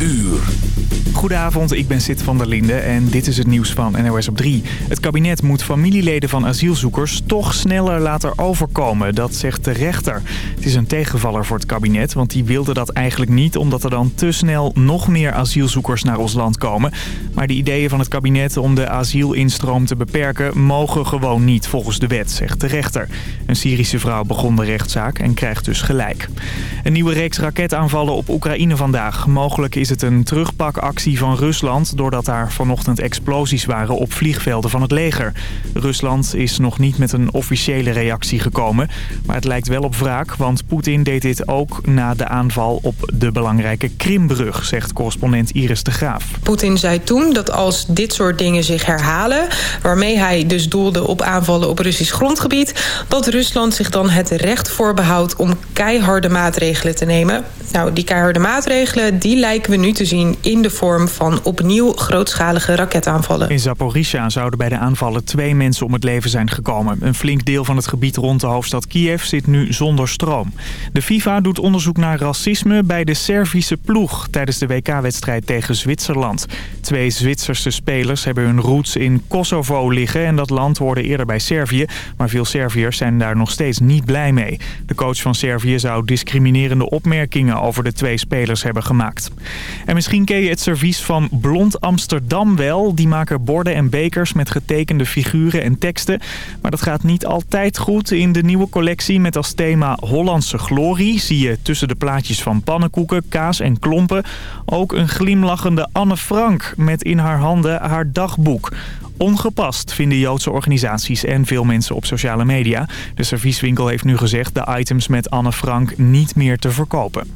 uur. Goedenavond, ik ben Sid van der Linde en dit is het nieuws van NOS op 3. Het kabinet moet familieleden van asielzoekers toch sneller laten overkomen, dat zegt de rechter. Het is een tegenvaller voor het kabinet, want die wilde dat eigenlijk niet... omdat er dan te snel nog meer asielzoekers naar ons land komen. Maar de ideeën van het kabinet om de asielinstroom te beperken... mogen gewoon niet volgens de wet, zegt de rechter. Een Syrische vrouw begon de rechtszaak en krijgt dus gelijk. Een nieuwe reeks raketaanvallen op Oekraïne vandaag. Mogelijk is het een terugpakactie van Rusland... doordat daar vanochtend explosies waren op vliegvelden van het leger. Rusland is nog niet met een officiële reactie gekomen. Maar het lijkt wel op wraak, want Poetin deed dit ook na de aanval op de belangrijke Krimbrug... zegt correspondent Iris de Graaf. Poetin zei toen dat als dit soort dingen zich herhalen... waarmee hij dus doelde op aanvallen op Russisch grondgebied... dat Rusland zich dan het recht voorbehoudt om keiharde maatregelen te nemen. Nou, die keiharde maatregelen die lijken we nu te zien in de vorm van opnieuw grootschalige raketaanvallen. In Zaporizhia zouden bij de aanvallen twee mensen om het leven zijn gekomen. Een flink deel van het gebied rond de hoofdstad Kiev zit nu zonder stroom. De FIFA doet onderzoek naar racisme bij de Servische ploeg tijdens de WK-wedstrijd tegen Zwitserland. Twee Zwitserse spelers hebben hun roots in Kosovo liggen en dat land hoorde eerder bij Servië. Maar veel Serviërs zijn daar nog steeds niet blij mee. De coach van Servië zou discriminerende opmerkingen over de twee spelers hebben gemaakt. En misschien ken je het van Blond Amsterdam wel. Die maken borden en bekers met getekende figuren en teksten. Maar dat gaat niet altijd goed. In de nieuwe collectie met als thema Hollandse glorie... zie je tussen de plaatjes van pannenkoeken, kaas en klompen... ook een glimlachende Anne Frank met in haar handen haar dagboek. Ongepast vinden Joodse organisaties en veel mensen op sociale media. De servieswinkel heeft nu gezegd de items met Anne Frank niet meer te verkopen.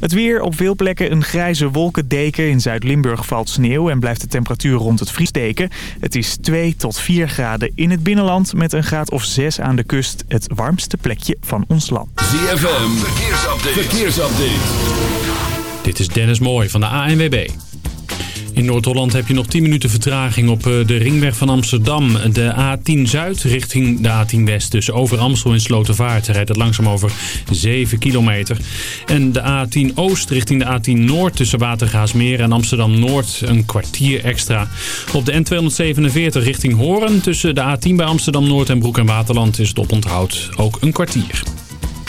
Het weer op veel plekken een grijze wolkendeken. In Zuid-Limburg valt sneeuw en blijft de temperatuur rond het vriesdeken. Het is 2 tot 4 graden in het binnenland met een graad of 6 aan de kust. Het warmste plekje van ons land. ZFM, verkeersupdate. verkeersupdate. Dit is Dennis Mooij van de ANWB. In Noord-Holland heb je nog 10 minuten vertraging op eh, de ringweg van Amsterdam. De A10 Zuid richting de A10 West. Dus over Amstel in Slotervaart rijdt het langzaam over 7 kilometer. En de A10 Oost richting de A10 Noord tussen Watergaasmeer en Amsterdam Noord een kwartier extra. Op de N247 richting Hoorn tussen de A10 bij Amsterdam Noord en Broek en Waterland is het oponthoud ook een kwartier.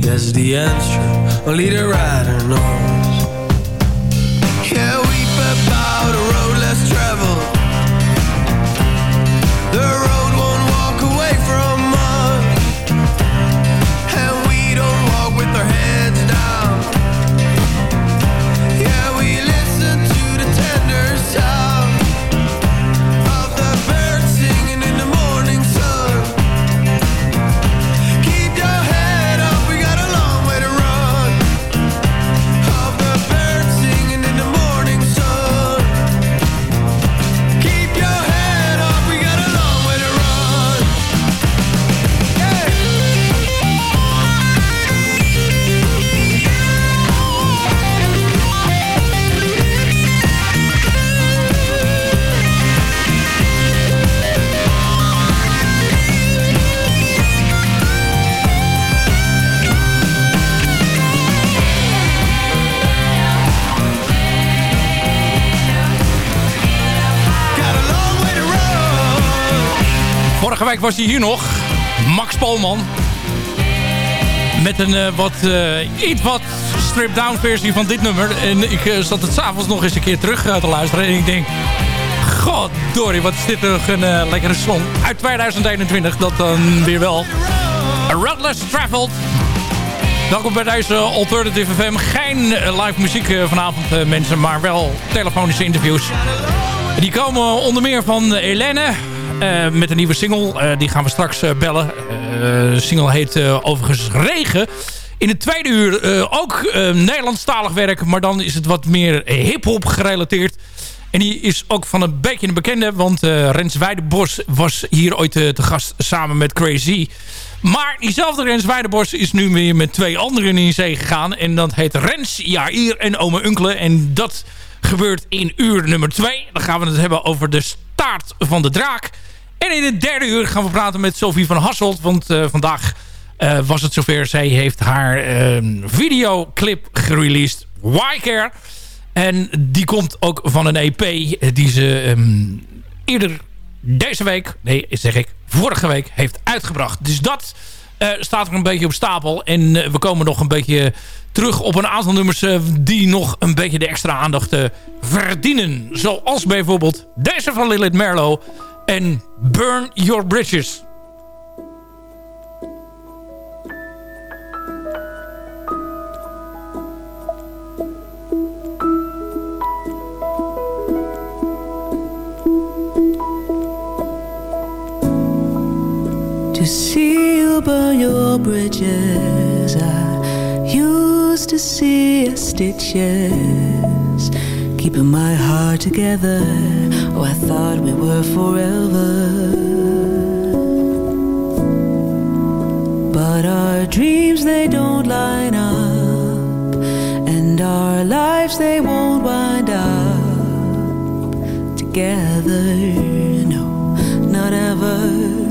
Guess the answer only the rider knows. Was hij hier nog. Max Polman. Met een eh, wat, eh, iets wat stripped-down versie van dit nummer. En ik eh, zat het s'avonds nog eens een keer terug te luisteren. En ik denk... God, Dory, wat is dit toch een lekkere song. Uit 2021, dat dan weer wel. A Road Less Traveled. Welkom bij deze Alternative FM. Geen live muziek vanavond, mensen. Maar wel telefonische interviews. Die komen onder meer van Helene. Eh, met een nieuwe single. Eh, die gaan we straks eh, bellen. De single heet overigens Regen. In het tweede uur ook Nederlandstalig werk. Maar dan is het wat meer hip-hop gerelateerd. En die is ook van een beetje een bekende. Want Rens Weidebos was hier ooit te gast samen met Crazy. Maar diezelfde Rens Weidebos is nu weer met twee anderen in zee gegaan. En dat heet Rens Jair en Ome Unkele. En dat gebeurt in uur nummer 2. Dan gaan we het hebben over de staart van de draak. En in het derde uur gaan we praten met Sophie van Hasselt. Want eh, vandaag eh, was het zover. Zij heeft haar eh, videoclip gereleased. Why Care. En die komt ook van een EP die ze ehm, eerder deze week, nee zeg ik, vorige week heeft uitgebracht. Dus dat eh, staat er een beetje op stapel. En we komen nog een beetje terug op een aantal nummers die nog een beetje de extra aandacht verdienen. Zoals bijvoorbeeld deze van Lilith Merlo en Burn Your Bridges. To see you burn your bridges, I used to see your stitches, keeping my heart together. Oh, I thought we were forever. But our dreams, they don't line up, and our lives, they won't wind up together. No, not ever.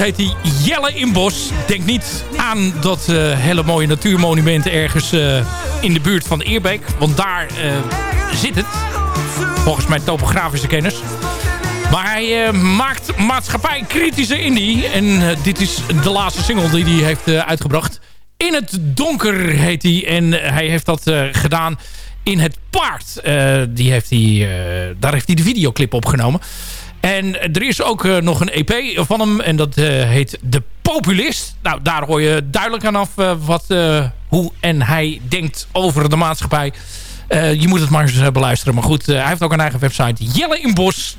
Heet hij Jelle Inbos. Denk niet aan dat eh, hele mooie natuurmonument ergens eh, in de buurt van Eerbeek. Want daar eh, zit het. Volgens mijn topografische kennis. Maar hij maakt maatschappij kritische indie. En dit is de laatste single die hij heeft uitgebracht. In het donker heet hij. En hij heeft dat gedaan in het paard. Die heeft hij, daar heeft hij de videoclip opgenomen. En er is ook eh, nog een EP van hem. En dat eh, heet De Populist. Nou, daar hoor je duidelijk aan af eh, wat, hoe en hij denkt over de maatschappij. Je moet het maar eens beluisteren. Maar goed, hij heeft ook een eigen website. Jelle in Bos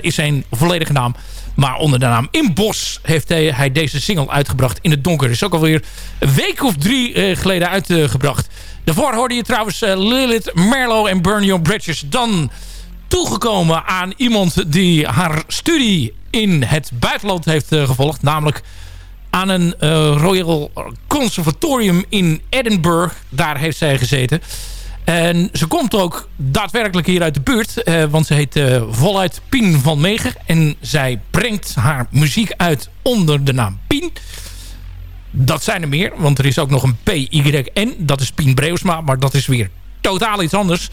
is zijn volledige naam. Maar onder de naam In Bos heeft hij, deze single uitgebracht. In het donker is ook alweer een week of drie geleden uitgebracht. Daarvoor hoorde je trouwens Lilith Merlo en Burn Your Bridges. Dan toegekomen aan iemand die haar studie in het buitenland heeft eh, gevolgd. Namelijk aan een eh, Royal Conservatorium in Edinburgh. Daar heeft zij gezeten. En ze komt ook daadwerkelijk hier uit de buurt. eh, want ze heet eh, voluit Pien van Meegen. En zij brengt haar muziek uit onder de naam Pien. Dat zijn er meer. Want er is ook nog een PYN. Dat is Pien Breusma. Maar dat is weer totaal iets anders.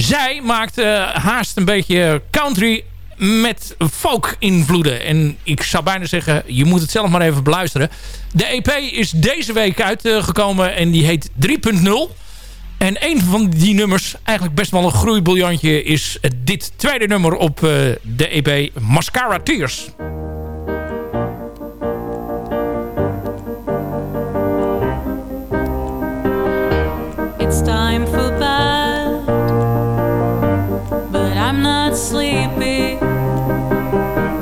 Zij maakt eh, haast een beetje country met folk-invloeden. En ik zou bijna zeggen, je moet het zelf maar even beluisteren. De EP is deze week uitgekomen en die heet 3.0. En een van die nummers, eigenlijk best wel een groeibiljantje... is dit tweede nummer op eh, de EP Mascara Tears. sleepy.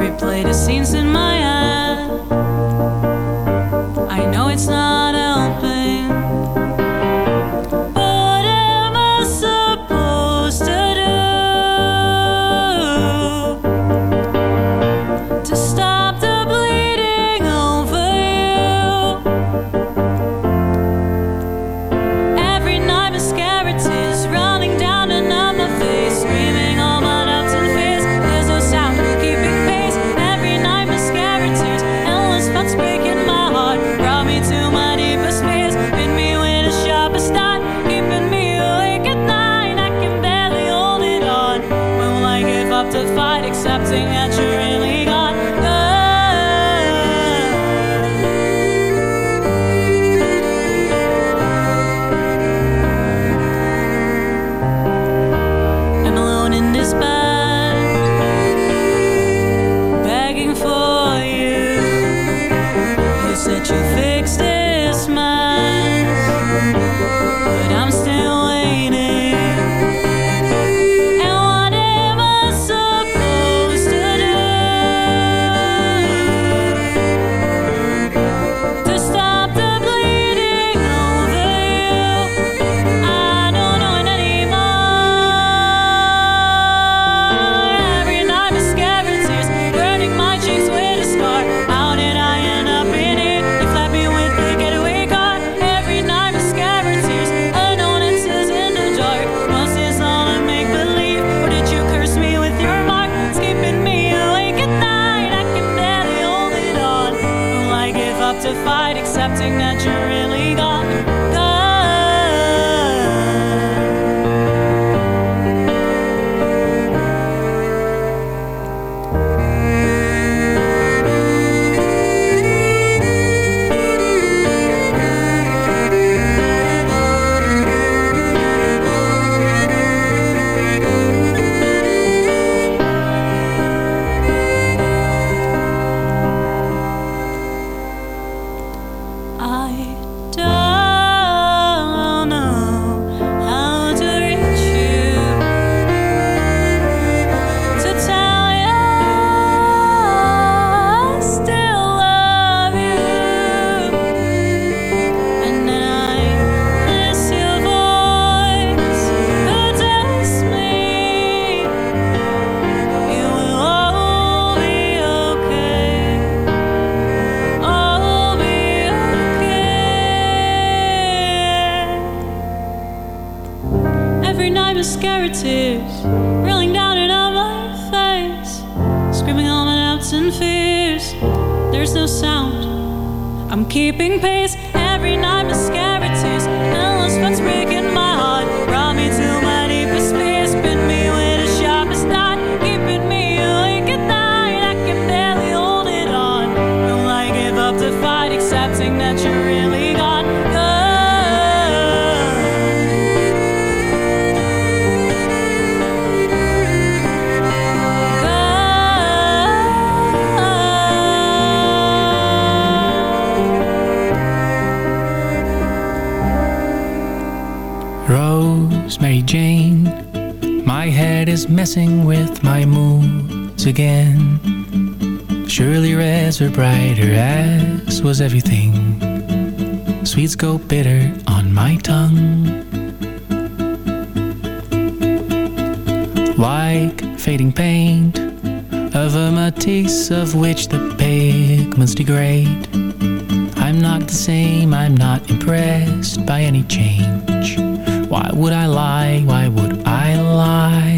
Replay the scenes in my head. moons again. Surely reds were brighter, as was everything. Sweets go bitter on my tongue. Like fading paint of a matisse of which the pigments degrade. I'm not the same, I'm not impressed by any change. Why would I lie? Why would I lie?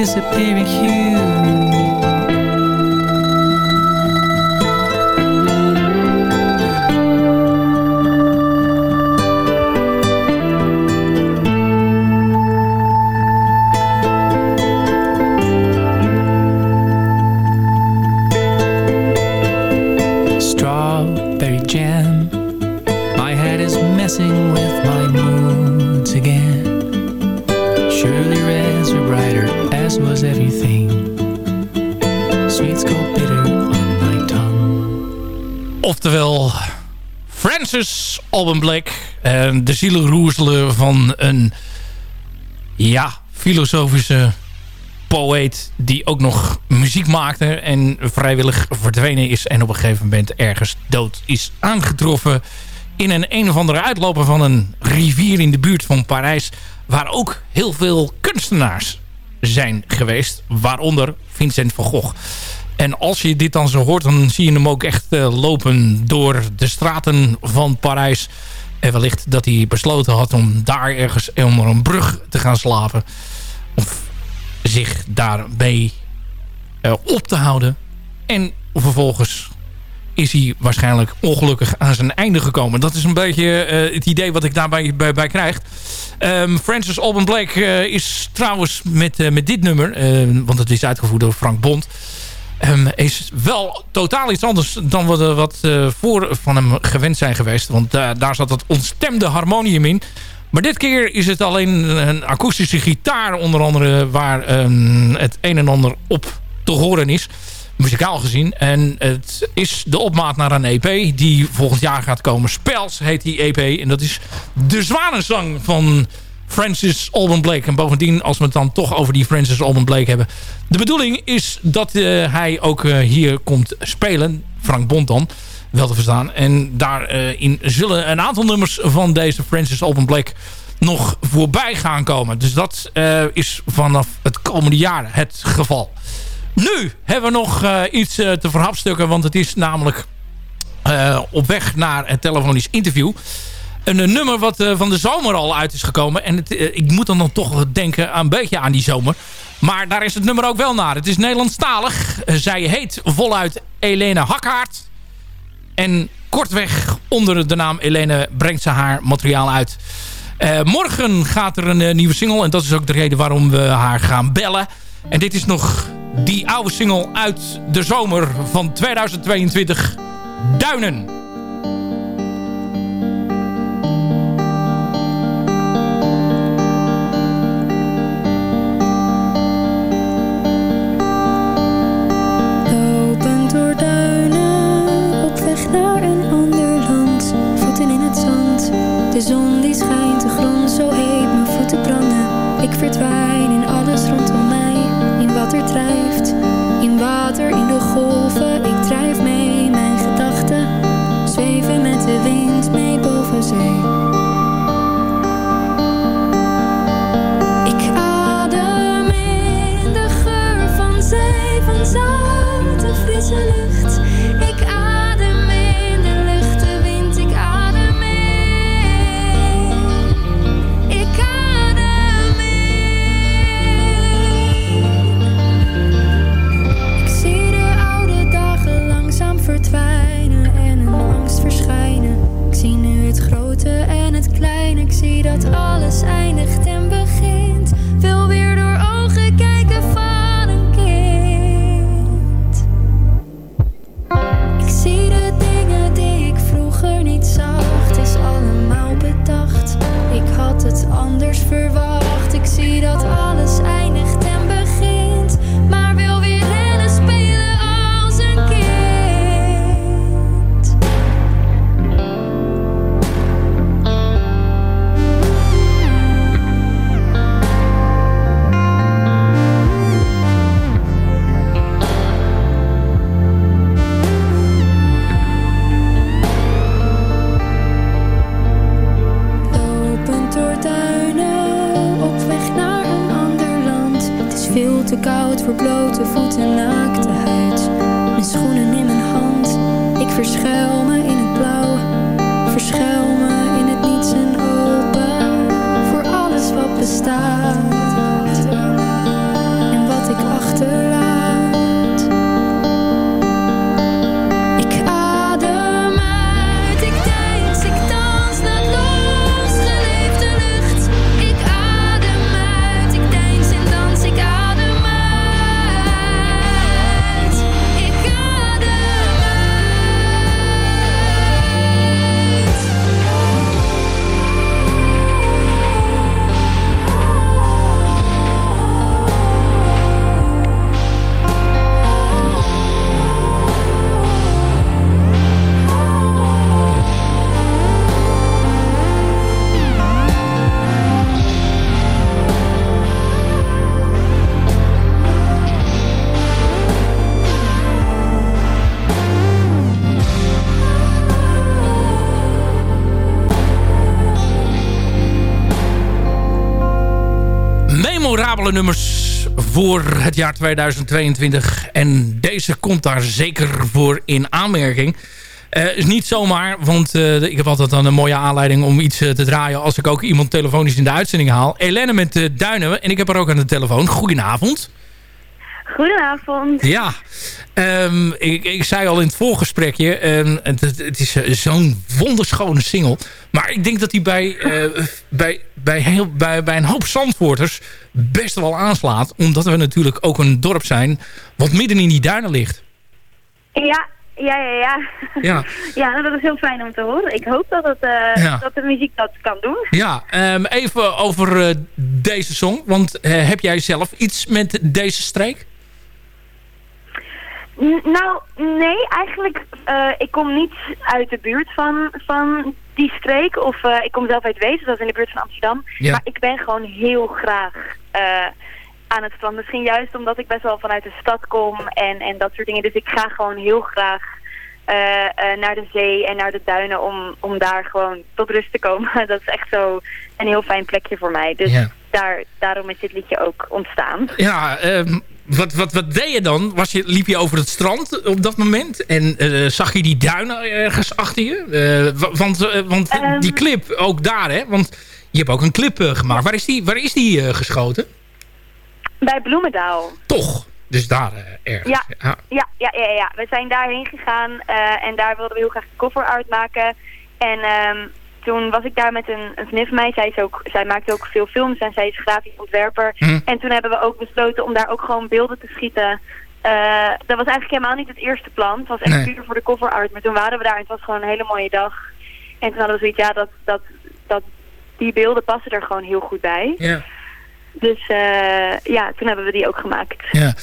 disappearing hue. Blake. En de zielenroezelen van een ja, filosofische poëet die ook nog muziek maakte en vrijwillig verdwenen is en op een gegeven moment ergens dood is aangetroffen in een een of andere uitloper van een rivier in de buurt van Parijs waar ook heel veel kunstenaars zijn geweest, waaronder Vincent van Gogh. En als je dit dan zo hoort, dan zie je hem ook echt eh, lopen door de straten van Parijs. En wellicht dat hij besloten had om daar ergens onder een brug te gaan slapen. Of zich daarbij eh, op te houden. En vervolgens is hij waarschijnlijk ongelukkig aan zijn einde gekomen. Dat is een beetje eh, het idee wat ik daarbij bij, krijg. Ehm, Francis Alban Blake is trouwens met, met dit nummer... want het is uitgevoerd door Frank Bond... ehm, is wel totaal iets anders dan wat, we wat eh, voor van hem gewend zijn geweest. Want da- daar zat het ontstemde harmonium in. Maar dit keer is het alleen een akoestische gitaar onder andere... waar ehm, het een en ander op te horen is muzikaal gezien. En het is de opmaat naar een EP die volgend jaar gaat komen. Spels heet die EP. En dat is de zwanenzang van Francis Alban Blake. En bovendien, als we het dan toch over die Francis Alban Blake hebben. De bedoeling is dat eh, hij ook eh, hier komt spelen. Frank Bond dan, wel te verstaan. En daarin zullen een aantal nummers van deze Francis Alban Blake nog voorbij gaan komen. Dus dat eh, is vanaf het komende jaar het geval. Nu hebben we nog eh, iets eh, te verhapstukken. Want het is namelijk eh, op weg naar het telefonisch interview. Een, een nummer wat eh, van de zomer al uit is gekomen. En het, eh, ik moet dan, dan toch denken aan een beetje aan die zomer. Maar daar is het nummer ook wel naar. Het is Nederlandstalig. Eh, zij heet voluit Elene Hakhaart. En kortweg onder de naam Elene brengt ze haar materiaal uit. Morgen gaat er een nieuwe single. En dat is ook de reden waarom we haar gaan bellen. En dit is nog die oude single uit de zomer van 2022. Duinen. Ik verdwijn in alles rondom mij, in wat er drijft. In water, in de golven, ik drijf mee, memorabele nummers voor het jaar 2022. En deze komt daar zeker voor in aanmerking. Eh, is niet zomaar, want eh, ik heb altijd dan een mooie aanleiding om iets eh, te draaien... als ik ook iemand telefonisch in de uitzending haal. Elenne met Duinen en ik heb haar ook aan de telefoon. Goedenavond. Goedenavond. Ja, ehm, ik, ik zei al in het voorgesprekje, ehm, het, het, is eh, zo'n wonderschone single. Maar ik denk dat die bij, eh, bij, bij, heel, bij, bij een hoop Zandvoorters best wel aanslaat. Omdat we natuurlijk ook een dorp zijn wat midden in die duinen ligt. Ja, ja, ja, ja. Ja, Ja, dat is heel fijn om te horen. Ik hoop dat, het, eh, Ja. dat de muziek dat kan doen. ja ehm, even over deze song. Want heb jij zelf iets met deze streek? Nou, nee, eigenlijk, eh, ik kom niet uit de buurt van, van die streek. Of eh, ik kom zelf uit Wezen, dat is in de buurt van Amsterdam. Ja. Maar ik ben gewoon heel graag eh, aan het strand. Misschien juist omdat ik best wel vanuit de stad kom en, en dat soort dingen. Dus ik ga gewoon heel graag naar de zee en naar de duinen om, om daar gewoon tot rust te komen. dat is echt zo een heel fijn plekje voor mij. Dus Ja. daar, daarom is dit liedje ook ontstaan. Ja, ehm, wat, wat, wat deed je dan? Was je, liep je over het strand op dat moment? En eh, zag je die duinen ergens achter je? Eh, wa- want eh, want Ehm. die clip, ook daar hè? Want je hebt ook een clip gemaakt. Waar is die, waar is die geschoten? Bij Bloemendaal. Toch? Dus daar ergens. Ja. Ja, ja, ja, ja, ja. We zijn daarheen gegaan en daar wilden we heel graag de cover art maken. En ehm, toen was ik daar met een, een vriendin van mij. Zij, is ook, zij maakt ook veel films en zij is grafisch ontwerper. Hm. En toen hebben we ook besloten om daar ook gewoon beelden te schieten. Eh, dat was eigenlijk helemaal niet het eerste plan. Het was echt Nee. puur voor de cover art. Maar toen waren we daar en het was gewoon een hele mooie dag. En toen hadden we zoiets, ja, dat, dat, dat, die beelden passen er gewoon heel goed bij. Ja. Dus eh, ja, toen hebben we die ook gemaakt. Ja.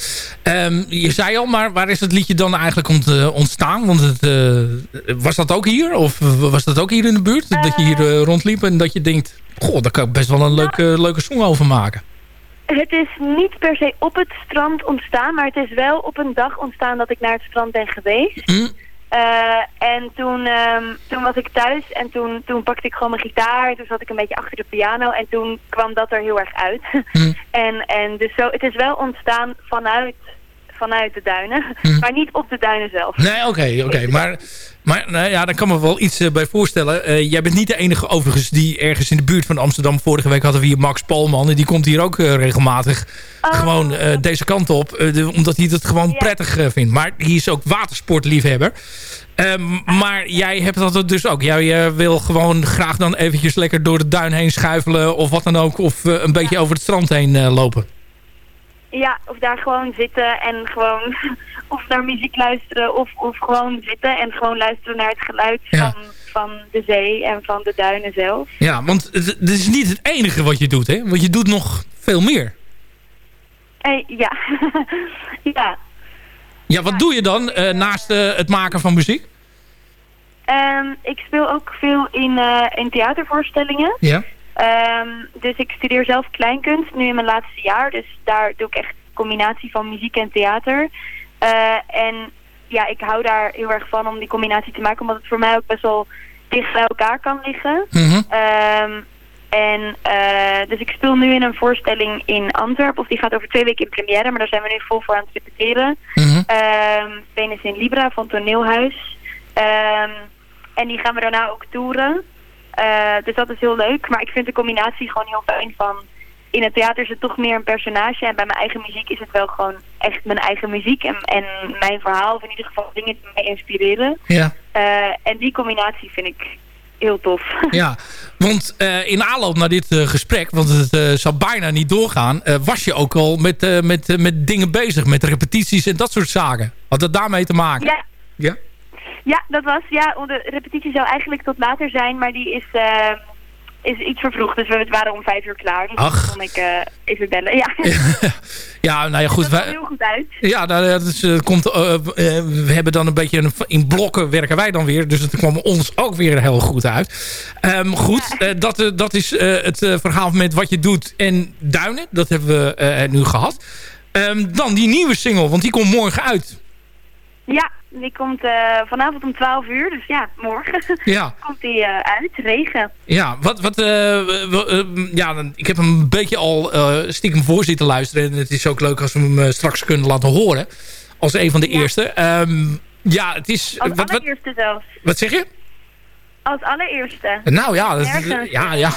Ehm, je zei al, maar waar is het liedje dan eigenlijk eh, ontstaan? Want het, eh, was dat ook hier? Of was dat ook hier in de buurt? dat je hier rondliep en dat je denkt... Goh, daar kan ik best wel een leuke, leuke song over maken. Het is niet per se op het strand ontstaan, maar het is wel op een dag ontstaan dat ik naar het strand ben geweest. Hm? Eh, en toen, ehm, toen was ik thuis en toen, toen pakte ik gewoon mijn gitaar. Toen zat ik een beetje achter de piano en toen kwam dat er heel erg uit. Hm. en, en dus zo, het is wel ontstaan vanuit, vanuit de duinen, Hm. maar niet op de duinen zelf. Nee, oké, oké. Maar, maar nou ja, daar kan me wel iets eh, bij voorstellen. Eh, jij bent niet de enige overigens die ergens in de buurt van Amsterdam... Vorige week hadden we hier Max Polman. En die komt hier ook eh, regelmatig gewoon eh, deze kant op. de- omdat hij het gewoon Ja. prettig vindt. Maar die is ook watersportliefhebber. Ehm, maar jij hebt dat dus ook. Jij wil gewoon graag dan eventjes lekker door de duin heen schuifelen... of wat dan ook. Of een beetje over het strand heen lopen. Ja, of daar gewoon zitten en gewoon of naar muziek luisteren of, of gewoon zitten en gewoon luisteren naar het geluid Ja. van, van de zee en van de duinen zelf. Ja, want het, het is niet het enige wat je doet, hè? Want je doet nog veel meer. Eh, ja. ja. Ja, wat doe je dan eh, naast eh, het maken van muziek? Ehm, ik speel ook veel in, eh, in theatervoorstellingen. Ja. Ehm, dus ik studeer zelf kleinkunst, nu in mijn laatste jaar. Dus daar doe ik echt een combinatie van muziek en theater. Eh, en ja, ik hou daar heel erg van om die combinatie te maken, omdat het voor mij ook best wel dicht bij elkaar kan liggen. Mhm. Ehm, en eh, dus ik speel nu in een voorstelling in Antwerpen, of die gaat over twee weken in première, maar daar zijn we nu vol voor aan het repeteren. Ehm Venus in Libra van Toneelhuis. En die gaan we daarna ook toeren. Eh, dus dat is heel leuk. Maar ik vind de combinatie gewoon heel fijn van... In het theater is het toch meer een personage. En bij mijn eigen muziek is het wel gewoon echt mijn eigen muziek. En, en mijn verhaal, of in ieder geval dingen die mij inspireren. Ja. Eh, en die combinatie vind ik heel tof. Ja, want eh, in aanloop naar dit gesprek, want het zou bijna niet doorgaan, was je ook al met, met, met dingen bezig, met repetities en dat soort zaken. Had dat daarmee te maken? Ja, Ja? Ja, dat was. Ja, de repetitie zou eigenlijk tot later zijn, maar die is, eh, is iets vervroegd. Dus we waren om vijf uur klaar. Dus Ach. dan kon ik eh, even bellen. Ja, Ja, nou ja, goed. dat wij- heel goed uit. Ja, nou, dat is, eh, komt, eh, we hebben dan een beetje een, in blokken werken wij dan weer. Dus het kwam ons ook weer heel goed uit. Ehm, goed, dat, dat is het verhaal met wat je doet en duinen. Dat hebben we nu gehad. Ehm, dan die nieuwe single, want die komt morgen uit. Ja, die komt eh, vanavond om 12 uur. Dus ja, morgen Ja. komt die eh, uit. Regen. Ja, wat, wat, eh, ja, ik heb hem een beetje al stiekem voor zitten luisteren. En het is ook leuk als we hem straks kunnen laten horen. Als een van de eerste. Ehm, ja, het is... Als wat, allereerste zelfs. wat zeg je? Als allereerste. Nou ja, dat, Ergens. ja,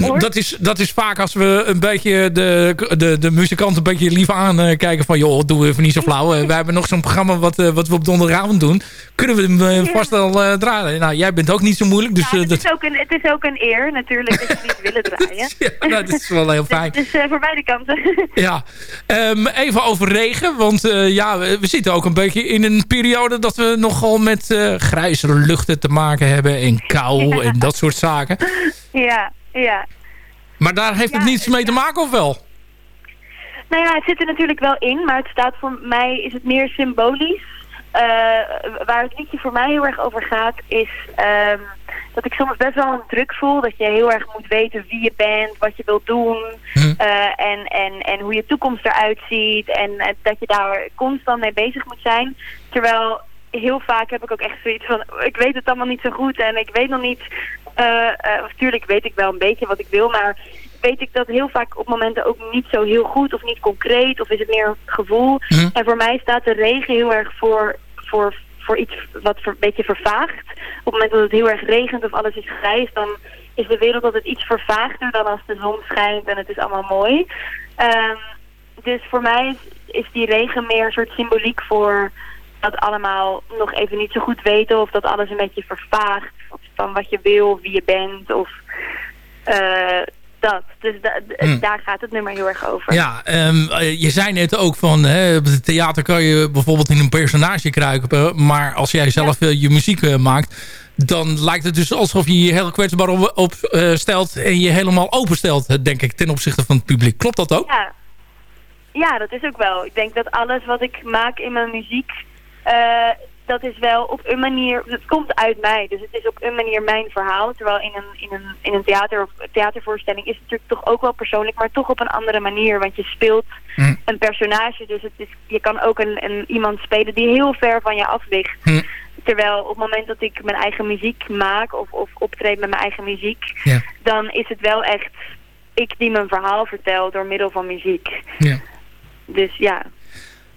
Dat is, dat is vaak als we een beetje de, de, de muzikanten een beetje lief aankijken van... joh, doe even niet zo flauw. Wij hebben nog zo'n programma wat, eh, wat we op donderdagavond doen. Kunnen we hem eh, vast wel eh, draaien? Nou, jij bent ook niet zo moeilijk. Dus, Ja, het, dat, is ook een, het is ook een eer natuurlijk dat jullie het willen draaien. ja, nou, dat is wel heel fijn. Dus eh, voor beide kanten. Ja, Ehm, even over regen. Want ja, we, we zitten ook een beetje in een periode dat we nogal met grijzere luchten te maken hebben. En kou en dat soort zaken. ja, ja. Maar daar heeft het niets mee te maken of wel? Nou ja, het zit er natuurlijk wel in, maar het staat voor mij, is het meer symbolisch. Eh, waar het liedje voor mij heel erg over gaat, is ehm, dat ik soms best wel een druk voel. Dat je heel erg moet weten wie je bent, wat je wilt doen Hm. eh, en, en, en hoe je toekomst eruit ziet. En eh, dat je daar constant mee bezig moet zijn. Terwijl heel vaak heb ik ook echt zoiets van, ik weet het allemaal niet zo goed en ik weet nog niet... eh eh, of tuurlijk weet ik wel een beetje wat ik wil, maar weet ik dat heel vaak op momenten ook niet zo heel goed of niet concreet of is het meer een gevoel. Hm. En voor mij staat de regen heel erg voor, voor, voor iets wat een beetje vervaagt. Op het moment dat het heel erg regent of alles is grijs, dan is de wereld altijd iets vervaagder dan als de zon schijnt en het is allemaal mooi. Ehm, dus voor mij is, is die regen meer een soort symboliek voor dat allemaal nog even niet zo goed weten of dat alles een beetje vervaagt van wat je wil wie je bent of eh, dat. Dus da- d- Hm. daar gaat het nummer heel erg over. Ja, ehm, eh, je zei net ook van... Hè, op het theater kan je bijvoorbeeld in een personage kruipen. Maar als jij zelf eh, je muziek eh, maakt... dan lijkt het dus alsof je je heel kwetsbaar op, op, stelt... en je helemaal openstelt, denk ik, ten opzichte van het publiek. Klopt dat ook? Ja. ja, dat is ook wel. Ik denk dat alles wat ik maak in mijn muziek, dat is wel op een manier, het komt uit mij. Dus het is op een manier mijn verhaal. Terwijl in een, in een, in een theater of theatervoorstelling is het natuurlijk toch ook wel persoonlijk, maar toch op een andere manier. Want je speelt Hm. een personage, dus het is, je kan ook een, een, iemand spelen die heel ver van je af ligt. Hm. Terwijl op het moment dat ik mijn eigen muziek maak of, of optreed met mijn eigen muziek, dan is het wel echt ik die mijn verhaal vertel door middel van muziek. Ja. Dus ja.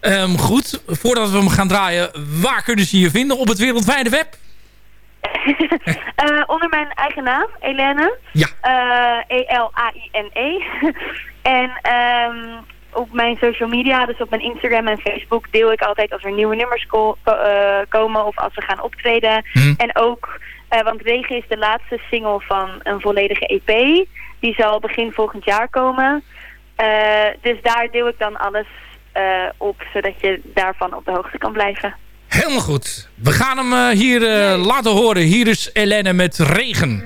Ehm, goed, voordat we hem gaan draaien... waar kunnen ze je vinden op het wereldwijde web? Eh, onder mijn eigen naam, Elene. Ja. Eh, E-L-A-I-N-E. en ehm, op mijn social media, dus op mijn Instagram en Facebook, deel ik altijd als er nieuwe nummers ko- eh, komen of als we gaan optreden. Hm. En ook, want Regen is de laatste single van een volledige EP. Die zal begin volgend jaar komen. Dus daar deel ik dan alles op, zodat je daarvan op de hoogte kan blijven. Helemaal goed. We gaan hem eh, hier eh, laten horen. Hier is Helene met Regen.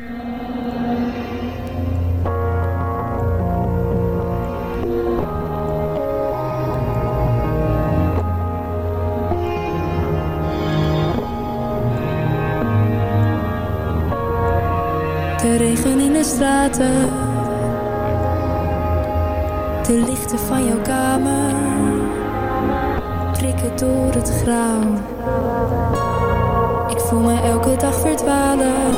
De regen in de straten. De lichten van jouw kamer prikken door het grauw. Ik voel me elke dag verdwalen.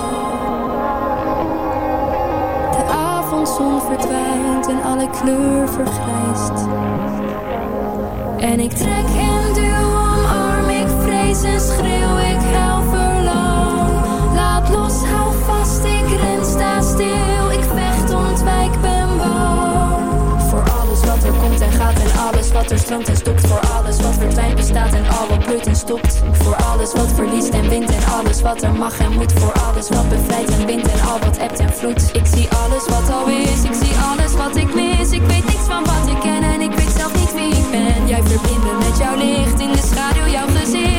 De avondzon verdwijnt en alle kleur vergrijst. En ik trek en duw omarm, ik vrees en schreeuw, ik huil verlang. Laat los, hou vast, ik ren, sta stil, ik vecht, ontwijk, ben bang. Voor alles wat er komt en gaat en alles wat er stroomt en voor alles wat verliest en wint en alles wat er mag en moet. Voor alles wat bevrijdt en wint en al wat ebt en vloedt Ik zie alles wat al is, ik zie alles wat ik mis. Ik weet niks van wat ik ken en ik weet zelf niet wie ik ben. Jij verbindt me met jouw licht, in de schaduw jouw gezicht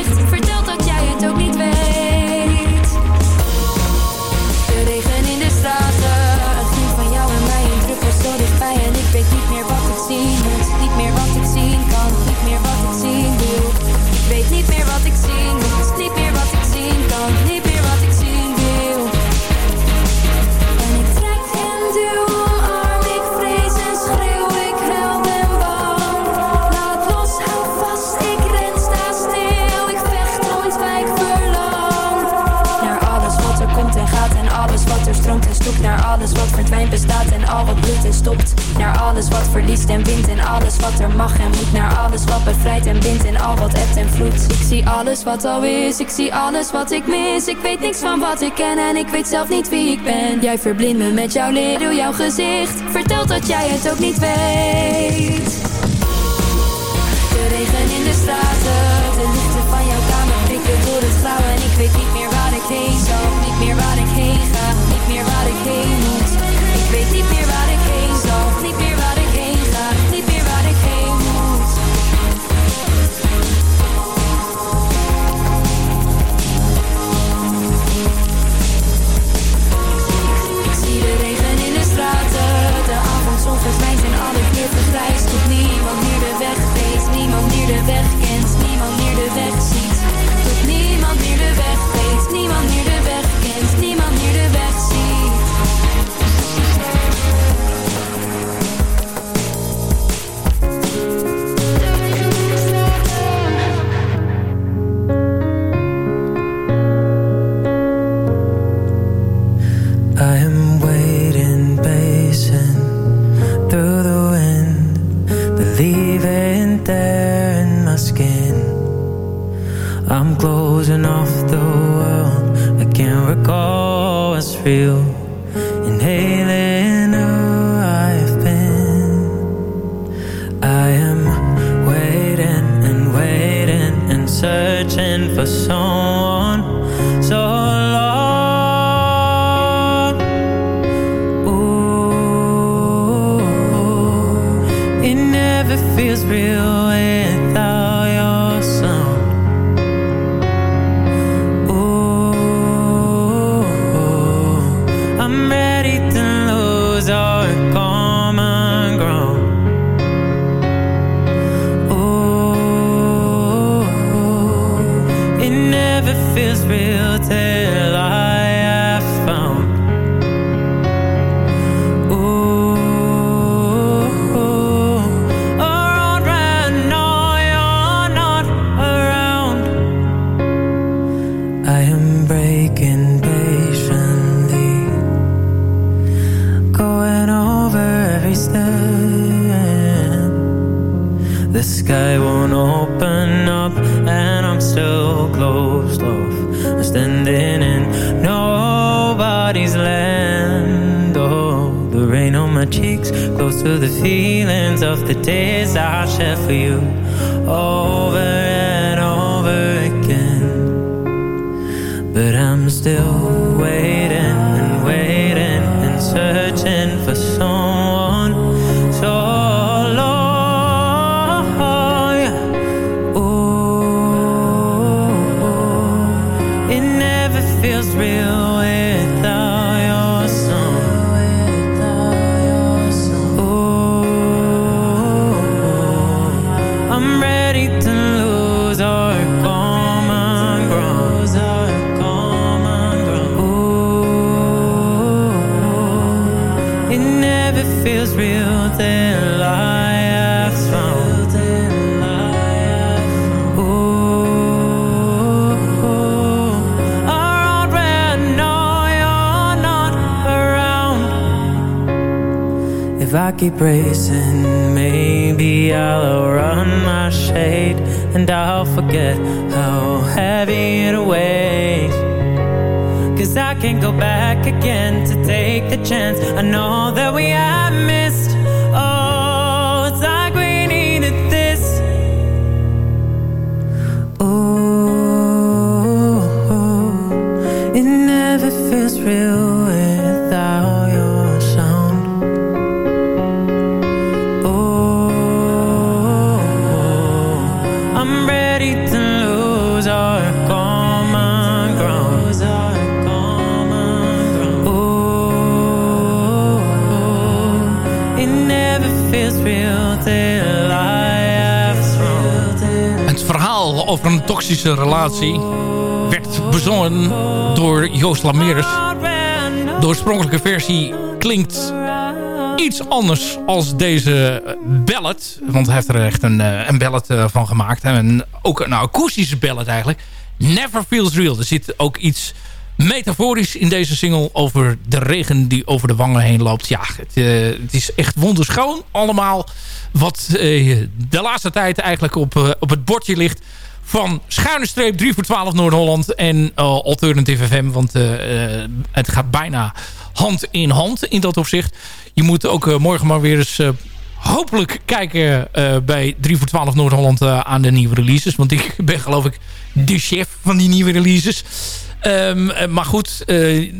bestaat en al wat bloedt en stopt. Naar alles wat verliest en wint en alles wat er mag en moet. Naar alles wat bevrijdt en bindt en al wat ebt en vloedt. Ik zie alles wat al is, ik zie alles wat ik mis. Ik weet niks van wat ik ken en ik weet zelf niet wie ik ben. Jij verblindt me met jouw leer, jouw gezicht. Vertelt dat jij het ook niet weet. De regen in de straten, de lichten van jouw kamer prikken door het grauw En ik weet niet meer and I'm still closed off. I'm standing in nobody's land. Oh, the rain on my cheeks, close to the feelings of the days I shared for you, over and over again. But I'm still If I keep racing, maybe I'll run my shade and I'll forget how heavy it weighs. Cause I can't go back again to take the chance. I know that we have missed. Never feels real. Het verhaal over een toxische relatie werd bezongen door Joost Lameres. De oorspronkelijke versie klinkt iets anders als deze ballad. Want hij heeft er echt een, eh, een ballad eh, van gemaakt. En ook een akoestische ballad eigenlijk. Never Feels Real. Er zit ook iets metaforisch in deze single over de regen die over de wangen heen loopt. Ja, het, eh, het is echt wonderschoon allemaal wat eh, de laatste tijd eigenlijk op, eh, op het bordje ligt van schuine streep 3 voor 12 Noord-Holland en Alternative FM. Want het gaat bijna hand in hand in dat opzicht. Je moet ook morgen maar weer eens... hopelijk kijken bij 3 voor 12 Noord-Holland aan de nieuwe releases. Want ik ben geloof ik de chef van die nieuwe releases. Ehm, eh, maar goed, eh,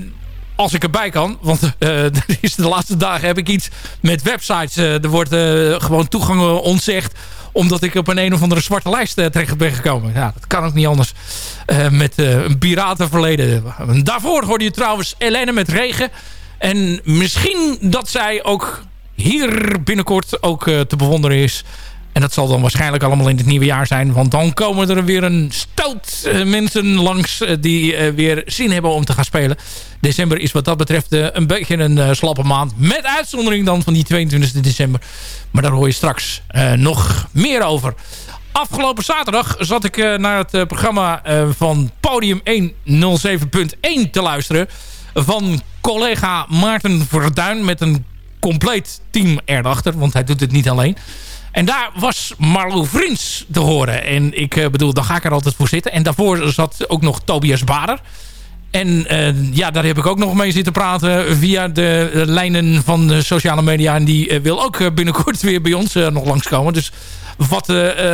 als ik erbij kan. Want is de laatste dagen heb ik iets met websites. Er wordt gewoon toegang ontzegd. Omdat ik op een een of andere zwarte lijst terecht ben gekomen. Ja, dat kan ook niet anders. met een piratenverleden. Daarvoor hoorde je trouwens Helene met regen. En misschien dat zij ook hier binnenkort ook te bewonderen is. En dat zal dan waarschijnlijk allemaal in het nieuwe jaar zijn. Want dan komen er weer een stoot eh, mensen langs eh, die eh, weer zin hebben om te gaan spelen. December is wat dat betreft een beetje een slappe maand. Met uitzondering dan van die 22 december. Maar daar hoor je straks nog meer over. Afgelopen zaterdag zat ik naar het programma van Podium 107.1 te luisteren. Van collega Maarten Verduin met een compleet team erachter. Want hij doet het niet alleen. En daar was Marlo Vriends te horen. En ik eh, bedoel, dan ga ik er altijd voor zitten. En daarvoor zat ook nog Tobias Bader. En eh, ja, daar heb ik ook nog mee zitten praten via de lijnen van de sociale media. En die eh, wil ook binnenkort weer bij ons nog langskomen. Dus wat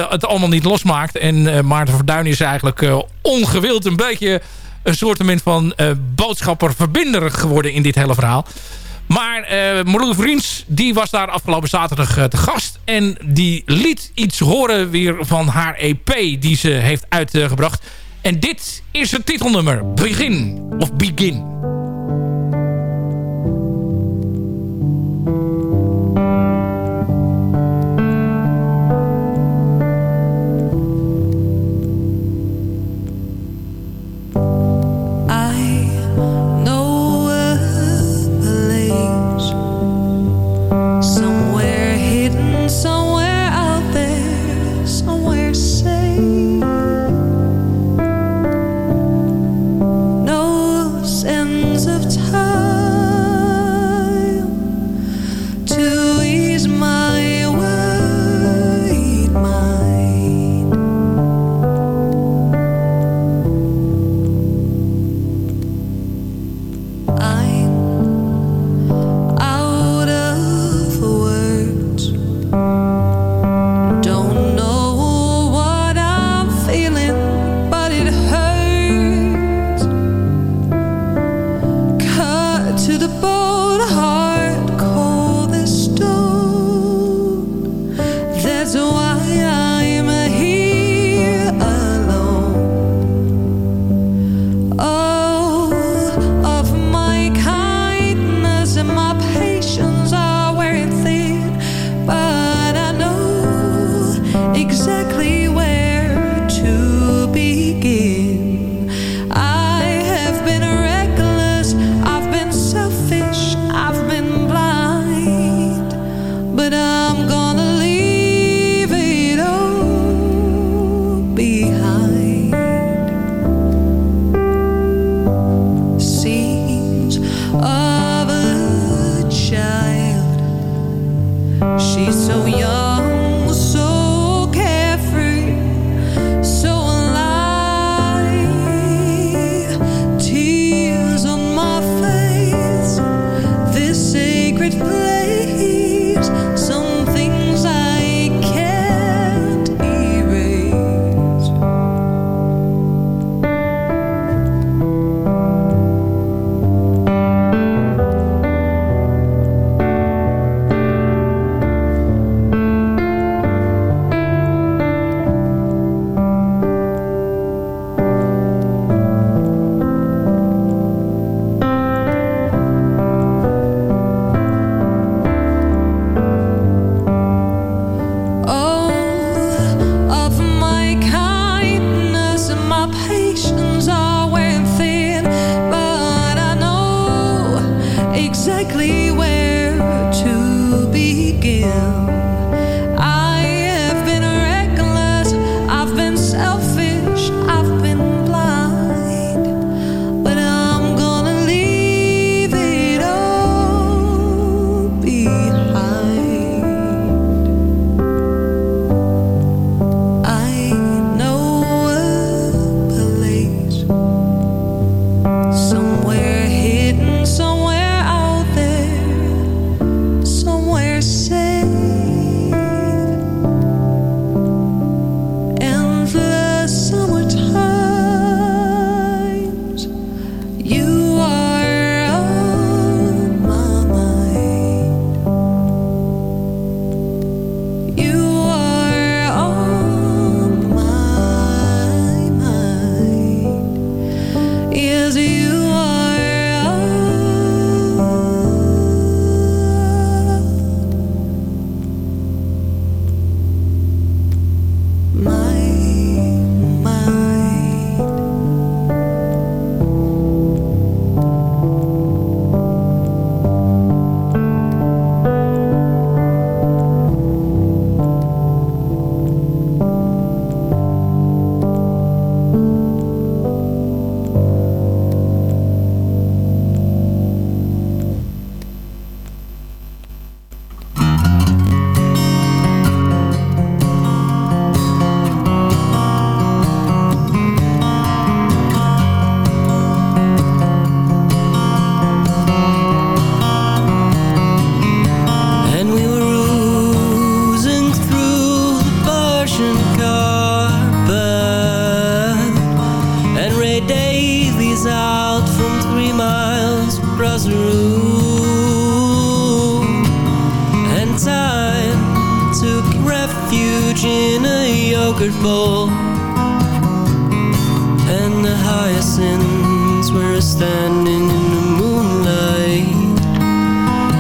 het allemaal niet losmaakt. En Maarten Verduin is eigenlijk ongewild een beetje een soort van boodschapper-verbinder geworden in dit hele verhaal. Maar eh Marloes Vriends, die was daar afgelopen zaterdag eh, te gast. En die liet iets horen weer van haar EP die ze heeft uitgebracht. En dit is het titelnummer. Begin. Of Begin.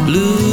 Blue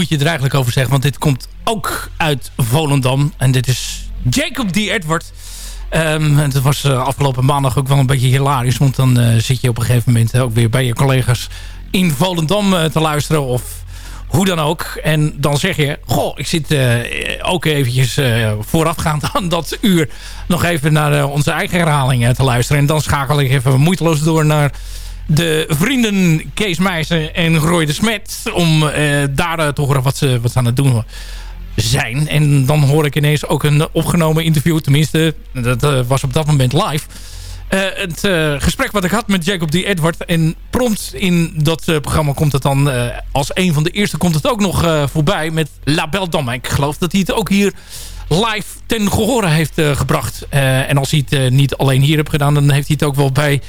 moet je er eigenlijk over zeggen? Want dit komt ook uit Volendam. En dit is Jacob D. Edward. Ehm, het was eh, afgelopen maandag ook wel een beetje hilarisch. Want dan eh, zit je op een gegeven moment ook weer bij je collega's in Volendam eh, te luisteren. Of hoe dan ook. En dan zeg je, goh, ik zit ook eventjes voorafgaand aan dat uur nog even naar onze eigen herhaling eh, te luisteren. En dan schakel ik even moeiteloos door naar de vrienden Kees Meijsen en Roy de Smet. Om eh, daar eh, te horen wat ze, wat ze aan het doen zijn. En dan hoor ik ineens ook een opgenomen interview. Tenminste, dat eh, was op dat moment live. Het gesprek wat ik had met Jacob D. Edward. En prompt in dat programma komt het dan als een van de eerste komt het ook nog voorbij met La Belle. Ik geloof dat hij het ook hier live ten gehore heeft gebracht. En als hij het niet alleen hier heeft gedaan, dan heeft hij het ook wel bij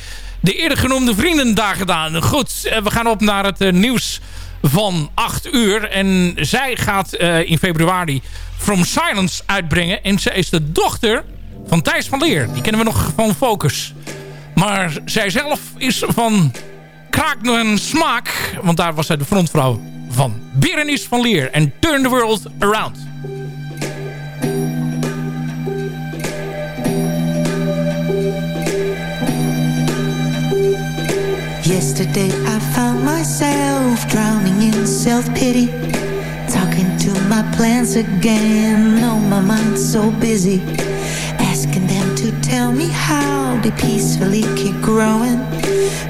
de eerder genoemde vrienden daar gedaan. Goed, eh, we gaan op naar het eh, nieuws van 8 uur. En zij gaat eh, in februari From Silence uitbrengen. En zij is de dochter van Thijs van Leer. Die kennen we nog van Focus. Maar zij zelf is van Kraak en Smaak. Want daar was zij de frontvrouw van Berenice van Leer. En Turn the World Around. Yesterday I found myself drowning in self-pity Talking to my plants again. Oh, my mind's so busy Asking them to tell me how they peacefully keep growing.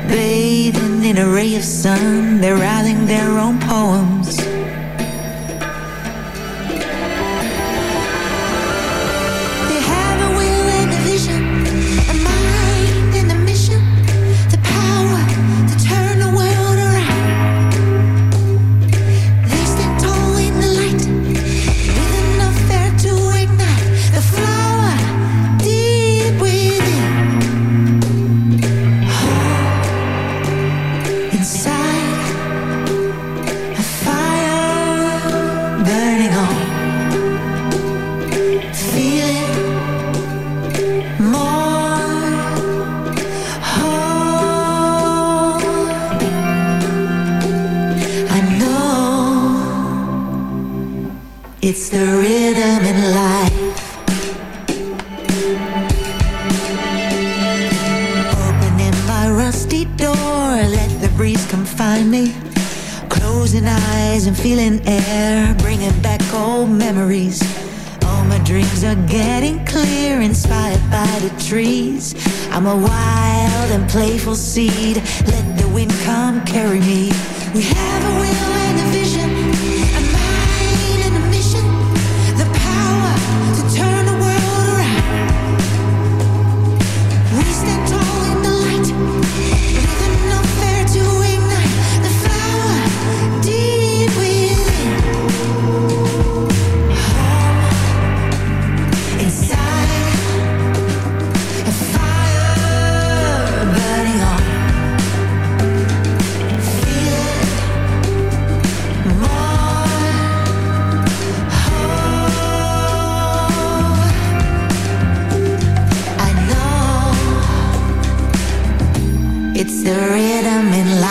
Bathing in a ray of sun They're writing their own poems playful seed. Let the wind come carry me. We have a will and a vision, it's the rhythm in life.